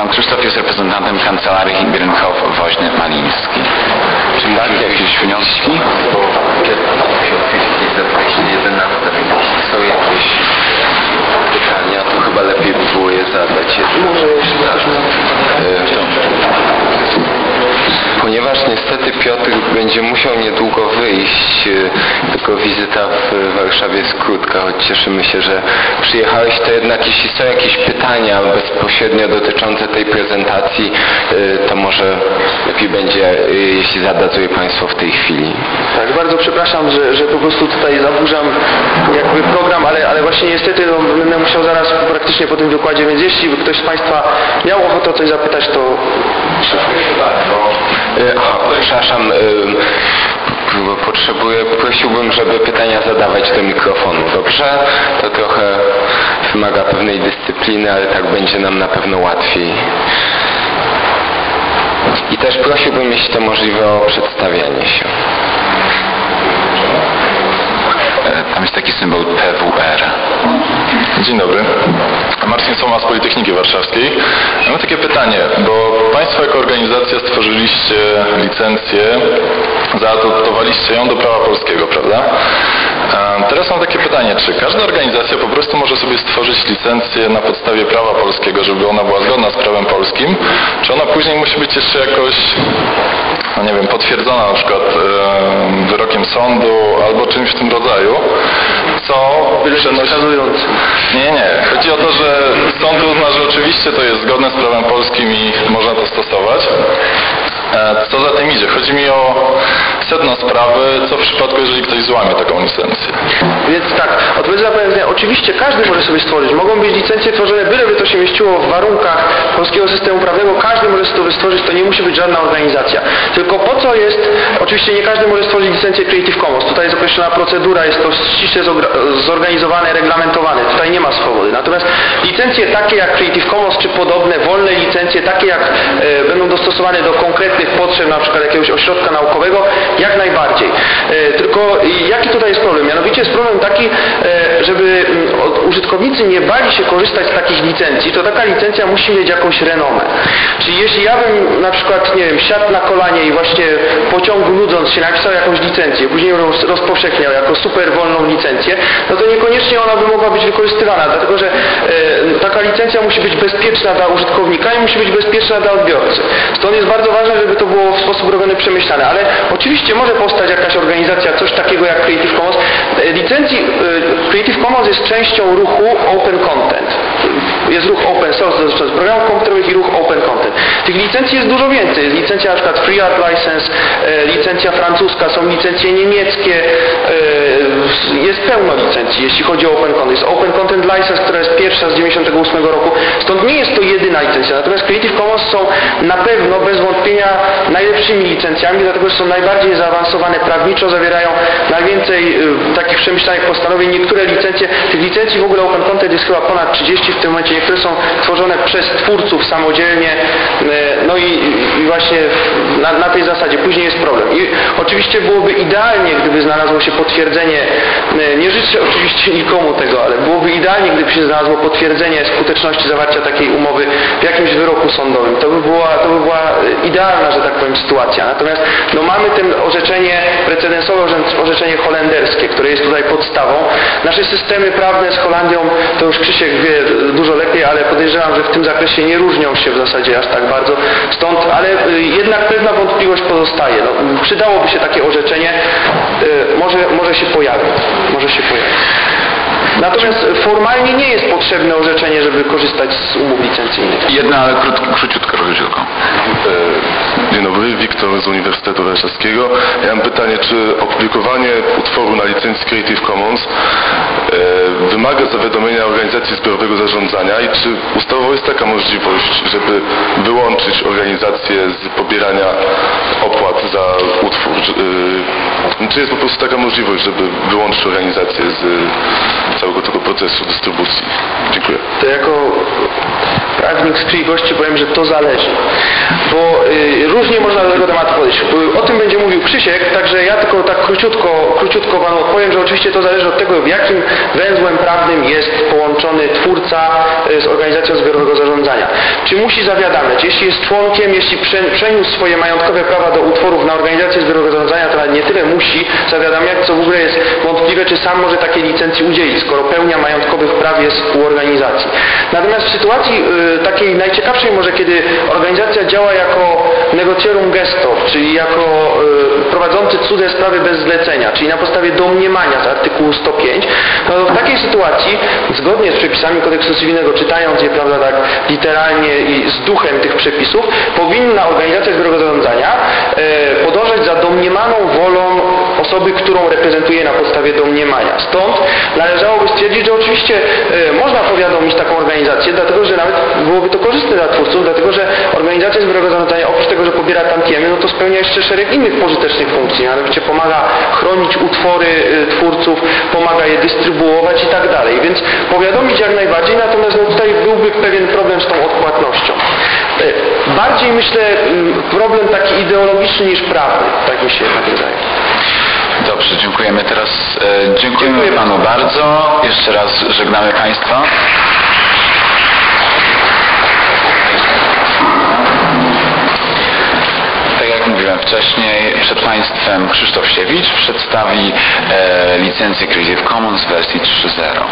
Pan Krzysztof jest reprezentantem kancelarii Hibernhof Woźny Maliński. Czy macie jakieś wnioski? Bo jakieś zaproszenie 11, są jakieś pytania, to chyba lepiej by było je zadać. Może jeszcze Ponieważ niestety Piotr będzie musiał niedługo wyjść, e, tylko wizyta w Warszawie jest krótka, choć cieszymy się, że przyjechałeś, to jednak jeśli są jakieś pytania bezpośrednio dotyczące tej prezentacji, e, to może lepiej będzie, e, jeśli zadadzą je Państwo w tej chwili. Tak, bardzo przepraszam, że, że po prostu tutaj zaburzam jakby program, ale, ale właśnie niestety no, będę musiał zaraz praktycznie po tym wykładzie, więc jeśli by ktoś z Państwa miał ochotę o coś zapytać, to E, Aha, przepraszam, e, potrzebuję, prosiłbym, żeby pytania zadawać do mikrofonu, dobrze? To trochę wymaga pewnej dyscypliny, ale tak będzie nam na pewno łatwiej. I też prosiłbym, jeśli to możliwe, o przedstawianie się. Tam jest taki symbol PWR. Dzień dobry. Marcin Soma z Politechniki Warszawskiej. Mam takie pytanie, bo Państwo jako organizacja stworzyliście licencję, zaadoptowaliście ją do prawa polskiego, prawda? Teraz mam takie pytanie, czy każda organizacja po prostu może sobie stworzyć licencję na podstawie prawa polskiego, żeby ona była zgodna z prawem polskim, czy ona później musi być jeszcze jakoś, no nie wiem, potwierdzona na przykład wyrokiem sądu albo czymś w tym rodzaju, co przenosi... Nie, nie. Chodzi o to, że sąd uzna, że oczywiście to jest zgodne z prawem polskim i można to stosować. E, Co za tym idzie? Chodzi mi o sedno sprawy, co w przypadku, jeżeli ktoś złamie taką licencję. Więc tak, odpowiedź na pytanie, oczywiście każdy może sobie stworzyć. Mogą być licencje tworzone, byleby to się mieściło w warunkach polskiego systemu prawnego, każdy może sobie to stworzyć, to nie musi być żadna organizacja. Tylko po co jest, oczywiście nie każdy może stworzyć licencję Creative Commons. Tutaj jest określona procedura, jest to ściśle zorganizowane, reglamentowane. Tutaj nie ma swobody. Natomiast licencje takie jak Creative Commons czy podobne, wolne licencje, takie jak e, będą dostosowane do konkretnych potrzeb, na przykład jakiegoś ośrodka naukowego, jak najbardziej. E, tylko jaki tutaj jest problem? Mianowicie jest problem taki, e, żeby mm, użytkownicy nie bali się korzystać z takich licencji, to taka licencja musi mieć jakąś renomę. Czyli jeśli ja bym na przykład, nie wiem, siadł na kolanie i właśnie w pociągu nudząc się napisał jakąś licencję, później ją roz- rozpowszechniał jako super wolną licencję, no to niekoniecznie ona by mogła być wykorzystywana, dlatego że e, taka licencja musi być bezpieczna dla użytkownika i musi być bezpieczna dla odbiorcy. Stąd jest bardzo ważne, żeby to było w sposób robiony przemyślane, ale oczywiście może powstać jakaś organizacja, coś takiego jak Creative Commons. E, Licencji e, Creative Commons jest częścią ruchu Open Content. Jest ruch Open Source dotyczący programów komputerowych i ruch Open Content. Tych licencji jest dużo więcej. Jest licencja na przykład Free Art License, e, licencja francuska, są licencje niemieckie, e, jest pełno licencji, jeśli chodzi o Open Content. Jest Open Content License, która jest pierwsza z 98 roku. Stąd nie jest to jedyna licencja. Natomiast Creative Commons są na pewno, bez wątpienia, najlepszymi licencjami, dlatego że są najbardziej zaawansowane prawniczo, zawierają najwięcej y, takich przemyślanych postanowień. Niektóre licencje, tych licencji w ogóle Open Content jest chyba ponad 30 w tym momencie. Niektóre są tworzone przez twórców samodzielnie. y, No i, i właśnie na, na tej zasadzie. Później jest problem. I oczywiście byłoby idealnie, gdyby znalazło się potwierdzenie, y, nie życzę oczywiście nikomu tego, ale byłoby idealnie, gdyby się znalazło potwierdzenie skuteczności zawarcia takiej umowy w jakimś wyroku sądowym. To by była, to by była y, idealna, że tak powiem, sytuacja. Natomiast no, mamy ten orzeczenie precedensowe, orze- orzeczenie holenderskie, które jest tutaj podstawą. Nasze systemy prawne z Holandią, to już Krzysiek wie dużo lepiej, ale podejrzewam, że w tym zakresie nie różnią się w zasadzie aż tak bardzo. Stąd, ale y, jednak pewna wątpliwość pozostaje. No, przydałoby się takie orzeczenie, y, może, może się pojawi. Może się pojawi. Natomiast formalnie nie jest potrzebne orzeczenie, żeby korzystać z umów licencyjnych. Jedna, ale krót, króciutko, króciutko. E, Dzień dobry, Wiktor z Uniwersytetu Warszawskiego. Ja mam pytanie, czy opublikowanie utworu na licencji Creative Commons e, wymaga zawiadomienia organizacji zbiorowego zarządzania i czy ustawowo jest taka możliwość, żeby wyłączyć organizację z pobierania opłat za utwór? Czy, e, czy jest po prostu taka możliwość, żeby wyłączyć organizację z całego tego procesu dystrybucji? Dziękuję. To jako prawnik z przyjemności powiem, że to zależy. Bo y, różnie można do tego tematu podejść. Y, O tym będzie mówił Krzysiek, także ja tylko tak króciutko, króciutko Panu odpowiem, że oczywiście to zależy od tego, w jakim węzłem prawnym jest połączony twórca y, z organizacją zbiorowego zarządzania. czy musi zawiadamiać. Jeśli jest członkiem, jeśli prze- przeniósł swoje majątkowe prawa do utworów na organizację zbiorowego zarządzania, to nie tyle musi zawiadamiać, co w ogóle jest wątpliwe, czy sam może takiej licencji udzielić, skoro pełnia majątkowych praw jest u organizacji. Natomiast w sytuacji y, takiej najciekawszej może, kiedy organizacja działa jako negocjorum gestor, czyli jako y, prowadzący cudze sprawy bez zlecenia, czyli na podstawie domniemania z artykułu 105, no w takiej sytuacji, zgodnie z przepisami kodeksu cywilnego, czytając je prawda, tak literalnie i z duchem tych przepisów, powinna organizacja zbiorowego zarządzania e, podążać za domniemaną wolą osoby, którą reprezentuje na podstawie domniemania. Stąd należałoby stwierdzić, że oczywiście e, można powiadomić taką organizację, dlatego że nawet byłoby to korzystne dla twórców, dlatego że organizacja zbiorowego zarządzania oprócz tego, że pobiera tantiemy, no to spełnia jeszcze szereg innych pożytecznych funkcji, mianowicie pomaga chronić utwory y, twórców, pomaga je dystrybuować i tak dalej. Więc powiadomić jak najbardziej, natomiast no tutaj byłby pewien problem z tą odpłatnością. Y, Bardziej myślę y, problem taki ideologiczny niż prawny, tak mi się wydaje. Dobrze, dziękujemy teraz. E, dziękujemy Dziękuję Panu bardzo. Jeszcze raz żegnamy Państwa. Tak jak mówiłem wcześniej, przed Państwem Krzysztof Siewicz przedstawi e, licencję Creative Commons wersji 3.0.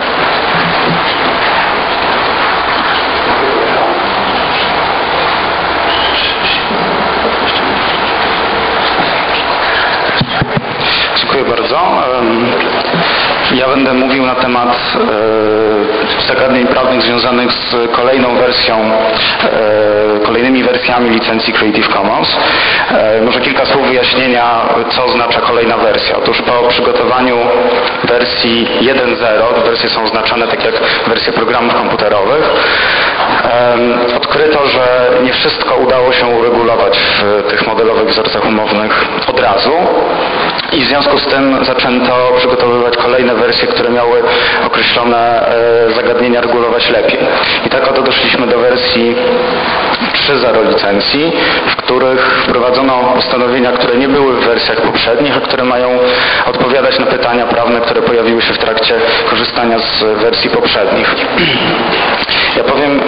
Dziękuję bardzo. Ja będę mówił na temat e, zagadnień prawnych związanych z kolejną wersją, e, kolejnymi wersjami licencji Creative Commons. E, Może kilka słów wyjaśnienia, co oznacza kolejna wersja. Otóż po przygotowaniu wersji 1.0, te wersje są oznaczone tak jak wersje programów komputerowych, odkryto, że nie wszystko udało się uregulować w tych modelowych wzorcach umownych od razu i w związku z tym zaczęto przygotowywać kolejne wersje, które miały określone e, zagadnienia regulować lepiej. I tak oto doszliśmy do wersji 3.0 licencji, w których wprowadzono postanowienia, które nie były w wersjach poprzednich, a które mają odpowiadać na pytania prawne, które pojawiły się w trakcie korzystania z wersji poprzednich. Ja powiem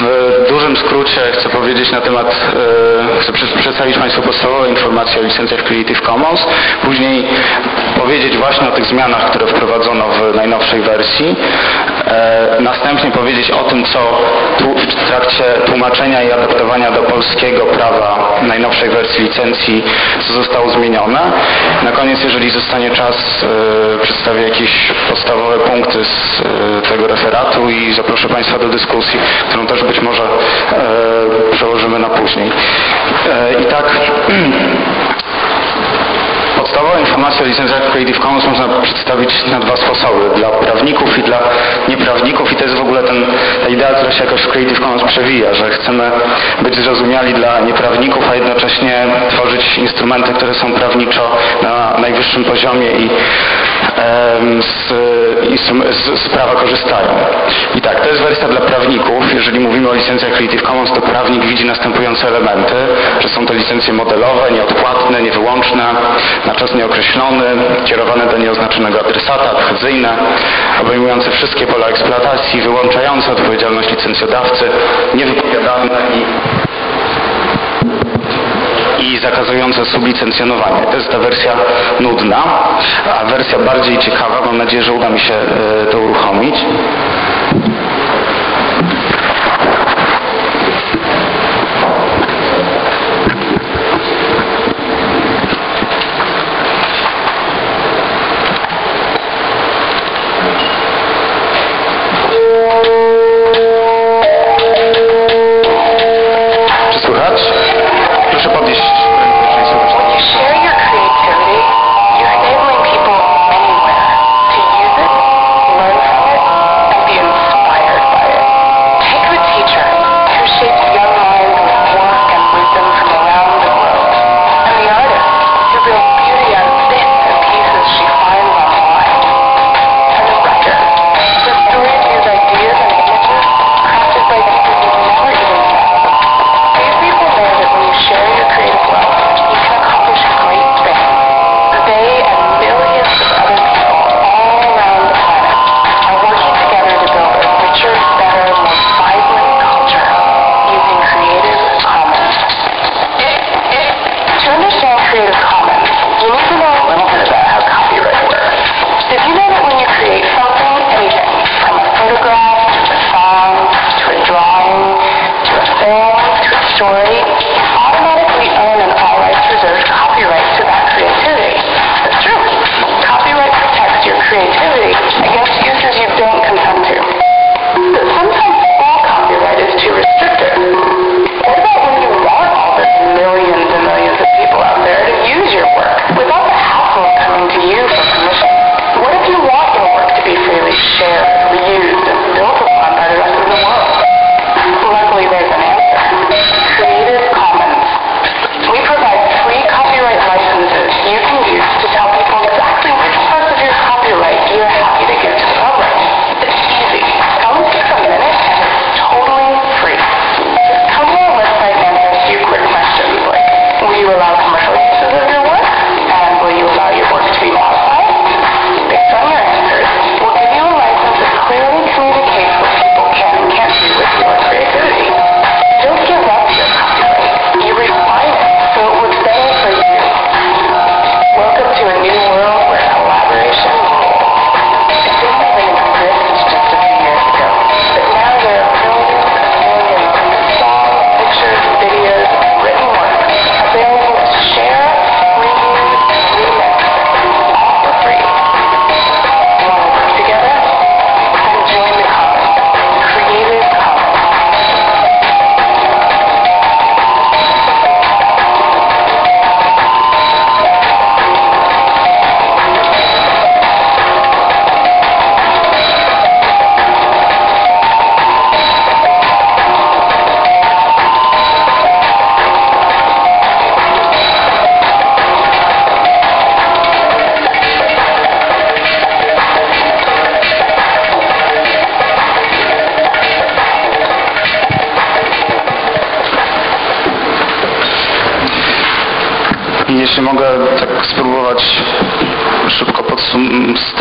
w dużym skrócie chcę powiedzieć na temat, e, chcę przedstawić Państwu podstawowe informacje o licencjach Creative Commons, później powiedzieć właśnie o tych zmianach, które wprowadzono w najnowszej wersji, e, następnie powiedzieć o tym, co w trakcie tłumaczenia i adaptowania do polskiego prawa najnowszej wersji licencji, co zostało zmienione. Na koniec, jeżeli zostanie czas, e, przedstawię jakieś podstawowe punkty z e, tego referatu i zaproszę Państwa do dyskusji, którą też być może e, przełożymy na później. I tak Podstawowe informacje o licencjach Creative Commons można przedstawić na dwa sposoby. Dla prawników i dla nieprawników i to jest w ogóle ten, ta idea, która się jakoś w Creative Commons przewija, że chcemy być zrozumiali dla nieprawników, a jednocześnie tworzyć instrumenty, które są prawniczo na najwyższym poziomie i z, z, z prawa korzystają. I tak, to jest wersja dla prawników. Jeżeli mówimy o licencjach Creative Commons, to prawnik widzi następujące elementy, że są to licencje modelowe, nieodpłatne, niewyłączne, czas nieokreślony, kierowane do nieoznaczonego adresata, adhesyjne, obejmujące wszystkie pola eksploatacji, wyłączające odpowiedzialność licencjodawcy, niewypowiadalne i i zakazujące sublicencjonowanie. To jest ta wersja nudna, a wersja bardziej ciekawa, mam nadzieję, że uda mi się e, to uruchomić.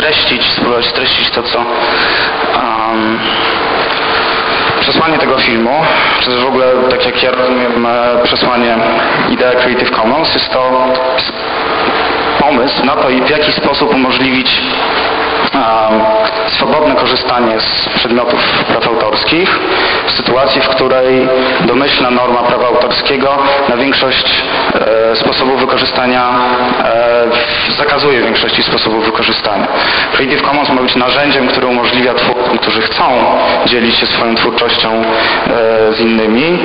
Streścić, spróbować streścić to, co um, przesłanie tego filmu, czy w ogóle, tak jak ja rozumiem, e, przesłanie idea Creative Commons, jest to pomysł na to, w jaki sposób umożliwić swobodne korzystanie z przedmiotów praw autorskich w sytuacji, w której domyślna norma prawa autorskiego na większość e, sposobów wykorzystania e, zakazuje większości sposobów wykorzystania. Creative Commons ma być narzędziem, które umożliwia twórcom, którzy chcą dzielić się swoją twórczością e, z innymi,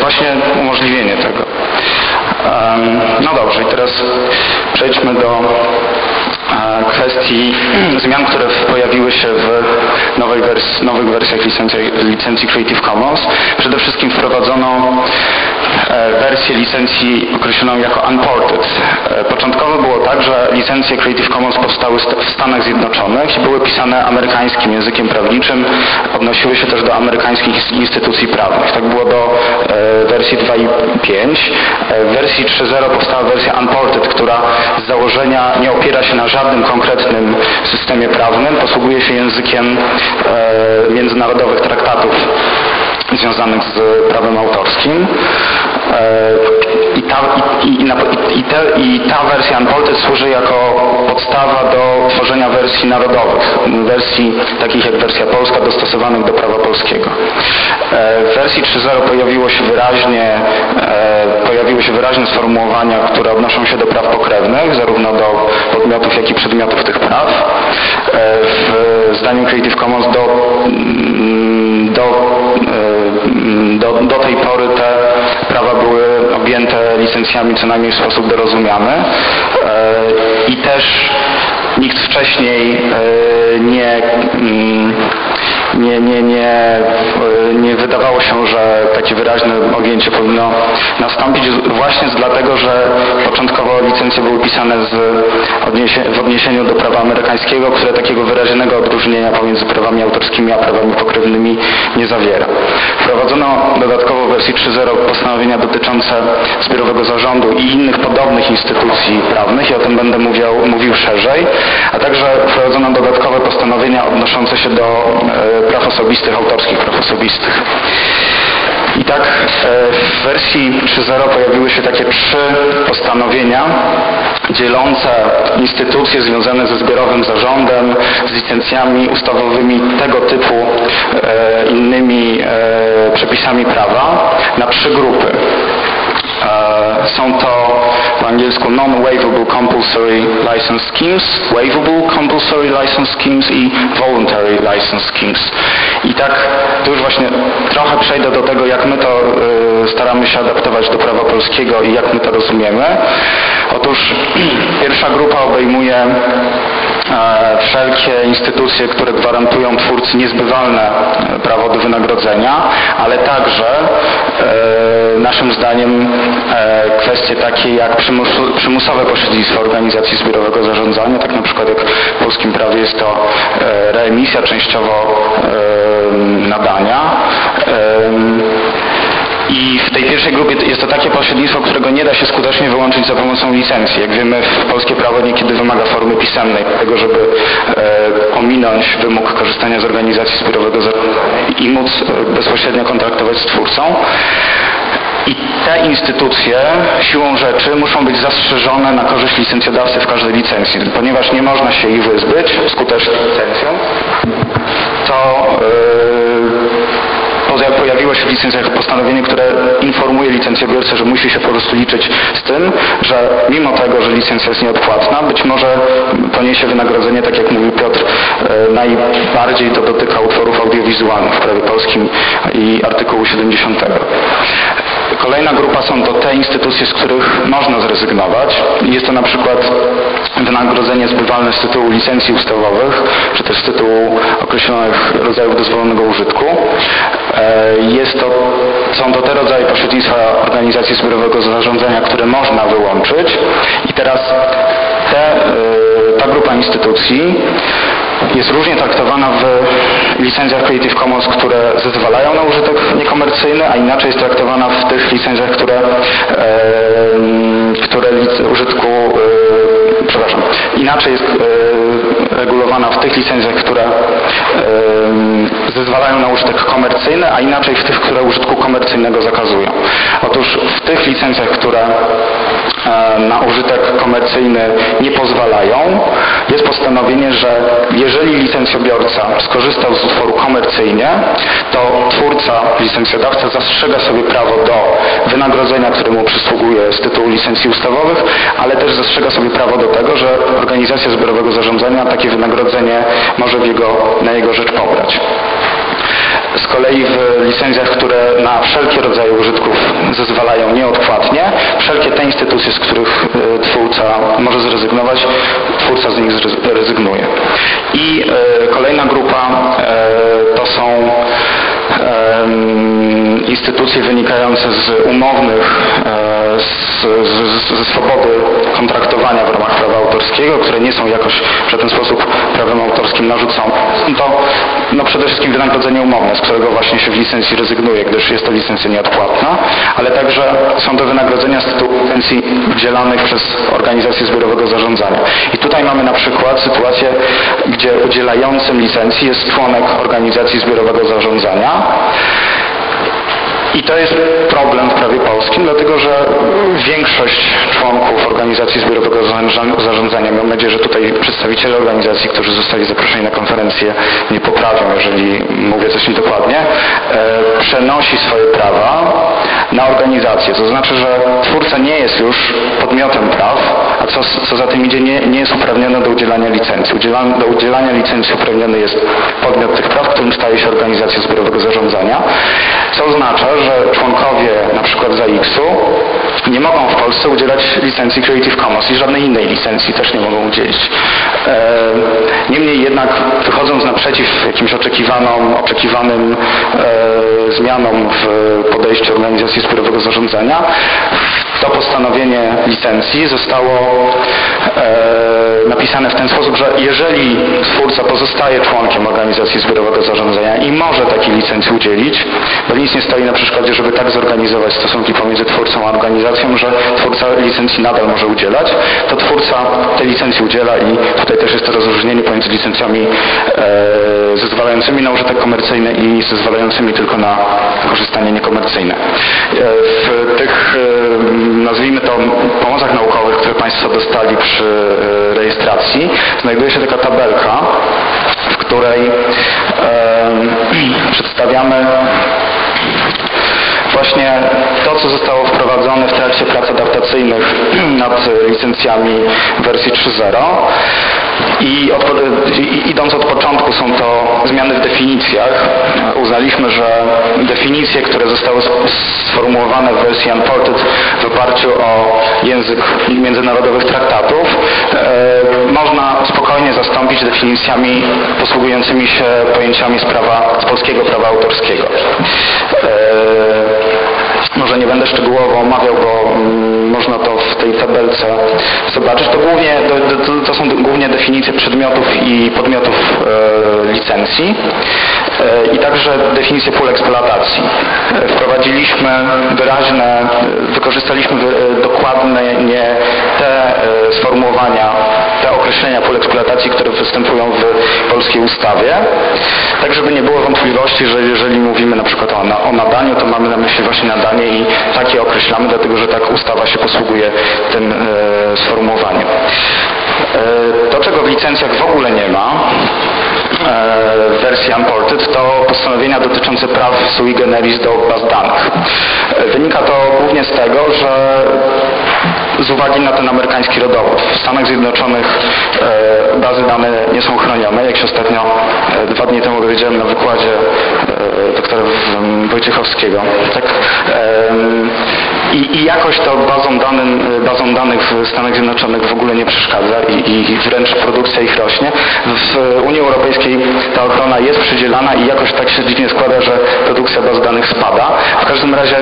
właśnie umożliwienie tego. No dobrze, i teraz przejdźmy do kwestii zmian, które pojawiły się w nowej wers- nowych wersjach licencji, licencji Creative Commons. Przede wszystkim wprowadzono wersję licencji określoną jako unported. E, Początkowo było tak, że licencje Creative Commons powstały st- w Stanach Zjednoczonych i były pisane amerykańskim językiem prawniczym, odnosiły się też do amerykańskich instytucji prawnych. Tak było do e, wersji 2.5. E, W wersji 3.0 powstała wersja unported, która z założenia nie opiera się na żadnym konkretnym systemie prawnym, posługuje się językiem e, międzynarodowych traktatów związanych z prawem autorskim. E, I ta, i, i, i, te, I ta wersja Unported służy jako podstawa do tworzenia wersji narodowych, wersji takich jak wersja polska, dostosowanych do prawa polskiego. E, W wersji 3.0 pojawiło się wyraźnie, e, pojawiły się wyraźne sformułowania, które odnoszą się do praw pokrewnych, zarówno do podmiotów, jak i przedmiotów tych praw. W zdaniu Creative Commons do, mm, do, do, do tej pory te prawa były objęte licencjami co najmniej w sposób dorozumiany E, i też nikt wcześniej e, nie, mm, nie, nie, nie, nie wydawało się, że takie wyraźne objęcie powinno nastąpić właśnie dlatego, że początkowo licencje były pisane z odniesie, w odniesieniu do prawa amerykańskiego, które takiego wyraźnego odróżnienia pomiędzy prawami autorskimi a prawami pokrewnymi nie zawiera. Wprowadzono dodatkowo w wersji 3.0 postanowienia dotyczące zbiorowego zarządu i innych podobnych instytucji prawnych i o tym będę mówił, mówił szerzej, a także wprowadzono dodatkowe postanowienia odnoszące się do e, praw osobistych, autorskich praw osobistych. I tak e, w wersji 3.0 pojawiły się takie trzy postanowienia dzielące instytucje związane ze zbiorowym zarządem, z licencjami ustawowymi tego typu e, innymi e, przepisami prawa na trzy grupy. E, Są to po angielsku non-waivable compulsory license schemes, waivable compulsory license schemes i voluntary license schemes. I tak tu już właśnie trochę przejdę do tego, jak my to e, staramy się adaptować do prawa polskiego i jak my to rozumiemy. Otóż pierwsza grupa obejmuje wszelkie instytucje, które gwarantują twórcy niezbywalne e, prawo do wynagrodzenia, ale także e, naszym zdaniem e, kwestie takie jak przymus- przymusowe pośrednictwo organizacji zbiorowego zarządzania, tak na przykład jak w polskim prawie jest to e, reemisja, częściowo e, nadania. I pierwszej grupie jest to takie pośrednictwo, którego nie da się skutecznie wyłączyć za pomocą licencji. Jak wiemy, polskie prawo niekiedy wymaga formy pisemnej, tego, żeby e, ominąć wymóg korzystania z organizacji zbiorowego i móc e, bezpośrednio kontraktować z twórcą. I te instytucje siłą rzeczy muszą być zastrzeżone na korzyść licencjodawcy w każdej licencji, ponieważ nie można się ich wyzbyć skutecznie licencją, to yy, poza- pojawiło się w licencjach postanowienie, które informuje licencjobiorcę, że musi się po prostu liczyć z tym, że mimo tego, że licencja jest nieodpłatna, być może poniesie wynagrodzenie, tak jak mówił Piotr, e, najbardziej to dotyka utworów audiowizualnych w prawie polskim i artykułu 70. Kolejna grupa są to te instytucje, z których można zrezygnować. Jest to na przykład wynagrodzenie zbywalne z tytułu licencji ustawowych, czy też z tytułu określonych rodzajów dozwolonego użytku. E, Jest to, są to te rodzaje pośrednictwa organizacji zbiorowego zarządzania, które można wyłączyć. I teraz te, e, ta grupa instytucji jest różnie traktowana w licencjach Creative Commons, które zezwalają na użytek niekomercyjny, a inaczej jest traktowana w tych licencjach, które, które użytku, e, przepraszam, inaczej jest e, regulowana w tych licencjach, które zezwalają na użytek komercyjny, a inaczej w tych, które użytku komercyjnego zakazują. Otóż w tych licencjach, które e, na użytek komercyjny nie pozwalają, jest postanowienie, że jeżeli licencjobiorca skorzystał z utworu komercyjnie, to twórca, licencjodawca zastrzega sobie prawo do wynagrodzenia, które mu przysługuje z tytułu licencji ustawowych, ale też zastrzega sobie prawo do tego, że organizacja zbiorowego zarządzania takie wynagrodzenie może jego, na jego rzecz pobrać. Z kolei w licencjach, które na wszelkie rodzaje użytków zezwalają nieodpłatnie, wszelkie te instytucje, z których e, twórca może zrezygnować, twórca z nich rezygnuje. I e, kolejna grupa e, to są instytucje wynikające z umownych, z, z, ze swobody kontraktowania w ramach prawa autorskiego, które nie są jakoś w żaden sposób prawem autorskim narzucone. To no przede wszystkim wynagrodzenie umowne, z którego właśnie się w licencji rezygnuje, gdyż jest to licencja nieodpłatna, ale także są to wynagrodzenia z tytułu licencji udzielanych przez organizację zbiorowego zarządzania. I tutaj mamy na przykład sytuację, gdzie udzielającym licencji jest członek organizacji zbiorowego zarządzania, i to jest problem w prawie polskim, dlatego że większość członków organizacji zbiorowego zarządzania, mam nadzieję, że tutaj przedstawiciele organizacji, którzy zostali zaproszeni na konferencję nie poprawią, jeżeli mówię coś niedokładnie, e, przenosi swoje prawa na organizację. To znaczy, że twórca nie jest już podmiotem praw, a co, co za tym idzie, nie, nie jest uprawniony do udzielania licencji. do udzielania licencji uprawniony jest podmiot tych praw, którym staje się organizacja zbiorowego zarządzania, co oznacza, że członkowie na przykład ZAX-u nie mogą w Polsce udzielać licencji Creative Commons i żadnej innej licencji też nie mogą udzielić. E, niemniej jednak wychodząc naprzeciw jakimś oczekiwanym, oczekiwanym zmianom w podejściu organizacji zbiorowego zarządzania, to postanowienie licencji zostało e, napisane w ten sposób, że jeżeli twórca pozostaje członkiem organizacji zbiorowego zarządzania i może takiej licencji udzielić, bo nic nie stoi na przeszkodzie, żeby tak zorganizować stosunki pomiędzy twórcą a organizacją, że twórca licencji nadal może udzielać, to twórca tej licencji udziela i tutaj też jest to rozróżnienie pomiędzy licencjami e, zezwalającymi na użytek komercyjny i zezwalającymi tylko na korzystanie niekomercyjne. E, w tych e, nazwijmy to pomocach naukowych, które Państwo dostali przy e, rejestracji, znajduje się taka tabelka, w której przedstawiamy właśnie to, co zostało wprowadzone w trakcie prac adaptacyjnych nad licencjami wersji 3.0 i idąc od początku są to zmiany w definicjach. Uznaliśmy, że definicje, które zostały sformułowane w wersji Unported w oparciu o język międzynarodowych traktatów e, można spokojnie zastąpić definicjami posługującymi się pojęciami z, prawa, z polskiego prawa autorskiego. E, może nie będę szczegółowo omawiał, bo mm, można to w tej tabelce zobaczyć. To, głównie, to są głównie definicje przedmiotów i podmiotów e, licencji e, i także definicje pól eksploatacji. Wprowadziliśmy wyraźne, wykorzystaliśmy e, dokładnie nie te sformułowania, te określenia pól eksploatacji, które występują w polskiej ustawie, tak żeby nie było wątpliwości, że jeżeli mówimy na przykład o, o nadaniu, to mamy na myśli właśnie nadanie i takie określamy, dlatego że tak ustawa się posługuje tym sformułowaniem. E, to, czego w licencjach w ogóle nie ma, e, w wersji Unported, to postanowienia dotyczące praw sui generis do baz danych. E, wynika to głównie z tego, że z uwagi na ten amerykański rodowód. W Stanach Zjednoczonych e, bazy dane nie są chronione. Jak się ostatnio e, dwa dni temu dowiedziałem na wykładzie e, doktora Wojciechowskiego. Tak? I, I jakoś to bazom, danym, danych w Stanach Zjednoczonych w ogóle nie przeszkadza i, i wręcz produkcja ich rośnie. W Unii Europejskiej ta ochrona jest przydzielana i jakoś tak się dziwnie składa, że produkcja baz danych spada. W każdym razie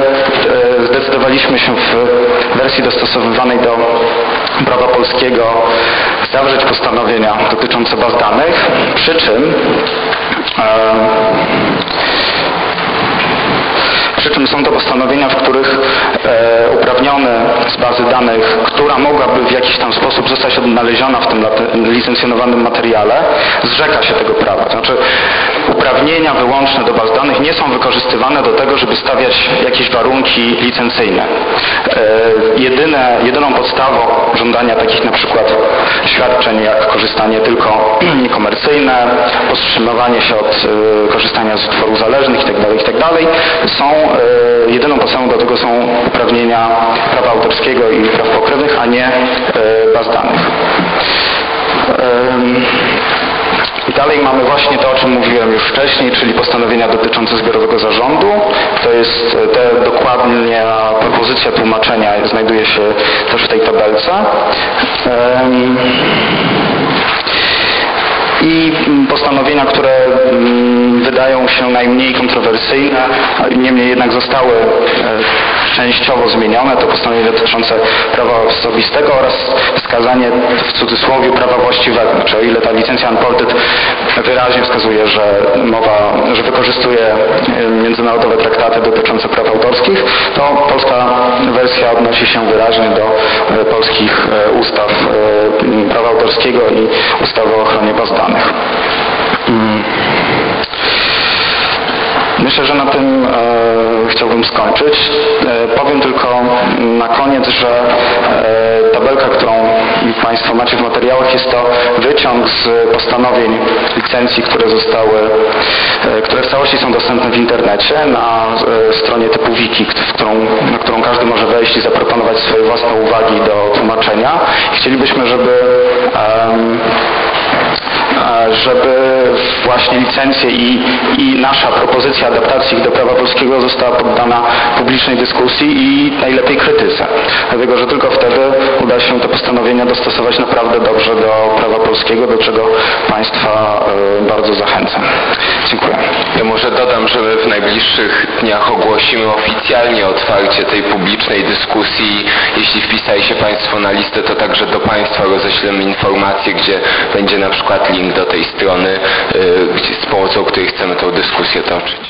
zdecydowaliśmy się w wersji dostosowywanej do prawa polskiego zawrzeć postanowienia dotyczące baz danych, przy czym e, Przy czym są to postanowienia, w których e, uprawniony z bazy danych, która mogłaby w jakiś tam sposób zostać odnaleziona w tym licencjonowanym materiale, zrzeka się tego prawa. Znaczy uprawnienia wyłączne do baz danych nie są wykorzystywane do tego, żeby stawiać jakieś warunki licencyjne. E, jedyne, jedyną podstawą żądania takich na przykład świadczeń jak korzystanie tylko niekomercyjne, powstrzymywanie się od e, korzystania z utworów zależnych itd., itd. są e, jedyną podstawą do tego są uprawnienia prawa autorskiego i praw pokrewnych, a nie baz danych. I dalej mamy właśnie to, o czym mówiłem już wcześniej, czyli postanowienia dotyczące zbiorowego zarządu. To jest e, te dokładnie propozycja tłumaczenia znajduje się też w tej tabelce. I postanowienia, które najmniej kontrowersyjne, a niemniej jednak zostały e, częściowo zmienione, to postanowienia dotyczące prawa osobistego oraz wskazanie w cudzysłowie prawa właściwego. Znaczy o ile ta licencja Unported wyraźnie wskazuje, że mowa, że wykorzystuje e, międzynarodowe traktaty dotyczące praw autorskich, to polska wersja odnosi się wyraźnie do e, polskich ustaw prawa autorskiego i ustawy o ochronie baz danych. Myślę, że na tym e, chciałbym skończyć. E, powiem tylko na koniec, że e, tabelka, którą Państwo macie w materiałach jest to wyciąg z postanowień licencji, które zostały, które w całości są dostępne w internecie na stronie typu wiki, którą, na którą każdy może wejść i zaproponować swoje własne uwagi do tłumaczenia. Chcielibyśmy, żeby żeby właśnie licencje i, i nasza propozycja adaptacji ich do prawa polskiego została poddana publicznej dyskusji i najlepiej krytyce. Dlatego, że tylko wtedy uda się te postanowienia dostosować naprawdę dobrze do prawa polskiego, do czego Państwa e, bardzo zachęcam. Dziękuję. Ja może dodam, że my w najbliższych dniach ogłosimy oficjalnie otwarcie tej publicznej dyskusji. Jeśli wpisali się Państwo na listę, to także do Państwa roześlemy informację, gdzie będzie na przykład link do tej strony, y, z pomocą której chcemy tę dyskusję toczyć.